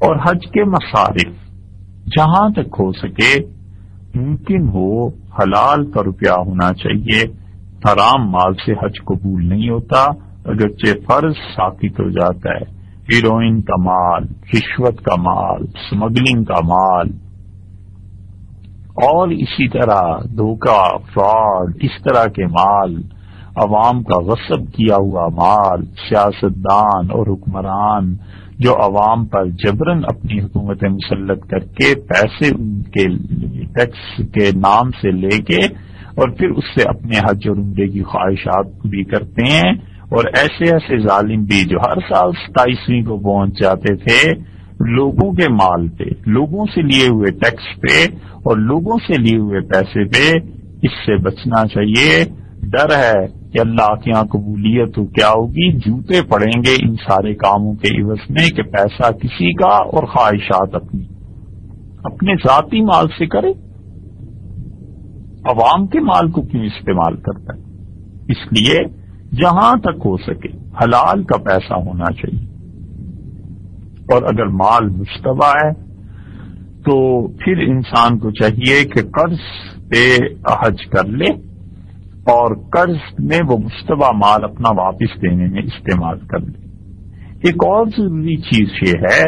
اور حج کے مصارف جہاں تک ہو سکے، ممکن ہو حلال کا روپیہ ہونا چاہیے۔ حرام مال سے حج قبول نہیں ہوتا، اگرچہ فرض ثابت ہو جاتا ہے۔ ہیروئن کا مال، رشوت کا مال اسمگلنگ کا مال۔ اور اسی طرح دھوکہ، فراڈ، اس طرح کے مال۔ عوام کا غصب کیا ہوا مال، سیاستدان اور حکمران جو عوام پر جبرن اپنی حکومت مسلط کر کے پیسے ان کے ٹیکس کے نام سے لے کے اور پھر اس سے اپنے حج اور عمرے کی خواہشات بھی کرتے ہیں۔ اور ایسے ایسے ظالم بھی جو ہر سال ستائیسویں کو پہنچ جاتے تھے، لوگوں کے مال پہ، لوگوں سے لیے ہوئے ٹیکس پہ اور لوگوں سے لیے ہوئے پیسے پہ، اس سے بچنا چاہیے۔ ڈر ہے۔ کہ اللہ کے یہاں قبولیت تو کیا ہوگی؟ جوتے پڑیں گے ان سارے کاموں کے عوض میں کہ پیسہ کسی کا اور خواہشات اپنی۔ اپنے ذاتی مال سے کرے۔ عوام کے مال کو کیوں استعمال کرتا ہے؟ اس لیے جہاں تک ہو سکے حلال کا پیسہ ہونا چاہیے۔ اور اگر مال مشتبہ ہے تو پھر انسان کو چاہیے کہ قرض پہ حج کر لے۔ اور قرض میں وہ مشتبہ مال اپنا واپس دینے میں استعمال کر لے۔ ایک اور ضروری چیز یہ ہے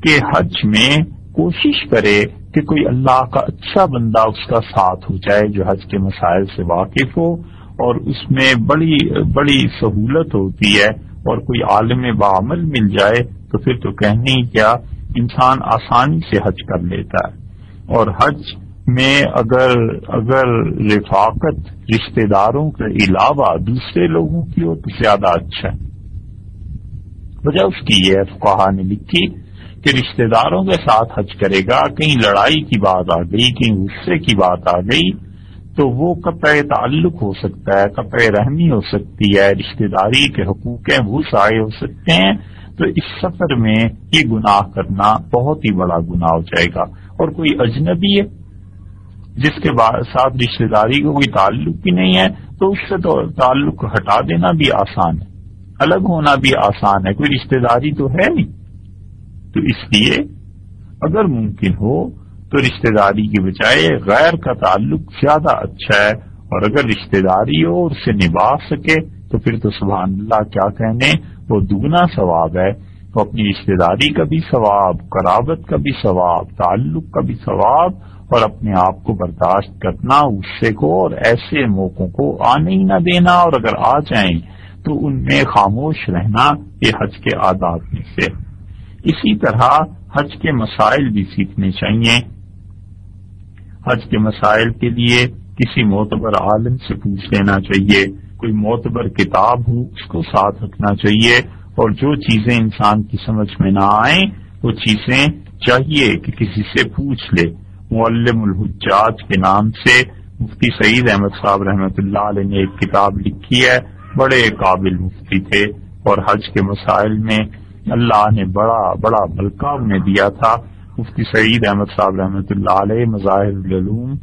کہ حج میں کوشش کرے کہ کوئی اللہ کا اچھا بندہ اس کا ساتھ ہو جائے جو حج کے مسائل سے واقف ہو اور اس میں بڑی بڑی سہولت ہوتی ہے اور کوئی عالم بعمل مل جائے تو پھر تو کہنے ہی کیا، انسان آسانی سے حج کر لیتا ہے اور حج میں اگر اگر رفاقت رشتہ داروں کے علاوہ دوسرے لوگوں کی ہو تو زیادہ اچھا ہے۔ وجہ اس کی یہ فقہ نے لکھی کہ رشتہ داروں کے ساتھ حج کرے گا، کہیں لڑائی کی بات آ گئی، کہیں غصے کی بات آ گئی، تو وہ قطع تعلق ہو سکتا ہے، قطع رحمی ہو سکتی ہے، رشتہ داری کے حقوق ہیں، وہ سائے ہو سکتے ہیں۔ تو اس سفر میں یہ گناہ کرنا بہت ہی بڑا گناہ ہو جائے گا۔ اور کوئی اجنبی ہے؟ جس کے ساتھ رشتہ داری کا کوئی تعلق بھی نہیں ہے، تو اس سے تو تعلق ہٹا دینا بھی آسان ہے۔ الگ ہونا بھی آسان ہے، کوئی رشتہ داری تو ہے نہیں۔ تو اس لیے اگر ممکن ہو تو رشتہ داری کی بجائے غیر کا تعلق زیادہ اچھا ہے، اور اگر رشتہ داری ہو اور اسے نبھا سکے تو پھر تو سبحان اللہ کیا کہنے، وہ دگنا ثواب ہے۔ وہ اپنی رشتہ داری کا بھی ثواب، قرابت کا بھی ثواب، تعلق کا بھی ثواب اور اپنے آپ کو برداشت کرنا غصے کو اور ایسے موقعوں کو آنے ہی نہ دینا اور اگر آ جائیں تو ان میں خاموش رہنا یہ حج کے آداب میں سے اسی طرح حج کے مسائل بھی سیکھنے چاہیے۔ حج کے مسائل کے لیے کسی معتبر عالم سے پوچھ لینا چاہیے۔ کوئی معتبر کتاب ہو، اس کو ساتھ رکھنا چاہیے۔ اور جو چیزیں انسان کی سمجھ میں نہ آئیں، وہ چیزیں چاہیے کہ کسی سے پوچھ لے۔ معلم الحجاج کے نام سے مفتی سعید احمد صاحب رحمۃ اللہ علیہ نے ایک کتاب لکھی ہے۔ بڑے قابل مفتی تھے اور حج کے مسائل میں اللہ نے بڑا بڑا ملکہ انہیں دیا تھا۔ مفتی سعید احمد صاحب رحمۃ اللہ علیہ مظاہر العلوم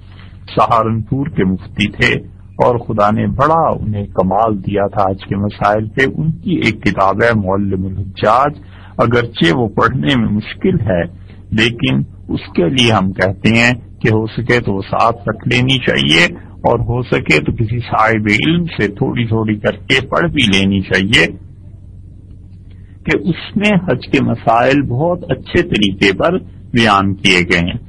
سہارنپور کے مفتی تھے۔ اور خدا نے بڑا انہیں کمال دیا تھا آج کے مسائل پہ۔ ان کی ایک کتاب ہے معلم الحجاج۔ اگرچہ وہ پڑھنے میں مشکل ہے، لیکن اس کے لیے ہم کہتے ہیں کہ ہو سکے تو وہ ساتھ رکھ لینی چاہیے اور ہو سکے تو کسی صاحب علم سے تھوڑی تھوڑی کر کے پڑھ بھی لینی چاہیے کہ اس میں حج کے مسائل بہت اچھے طریقے پر بیان کیے گئے ہیں۔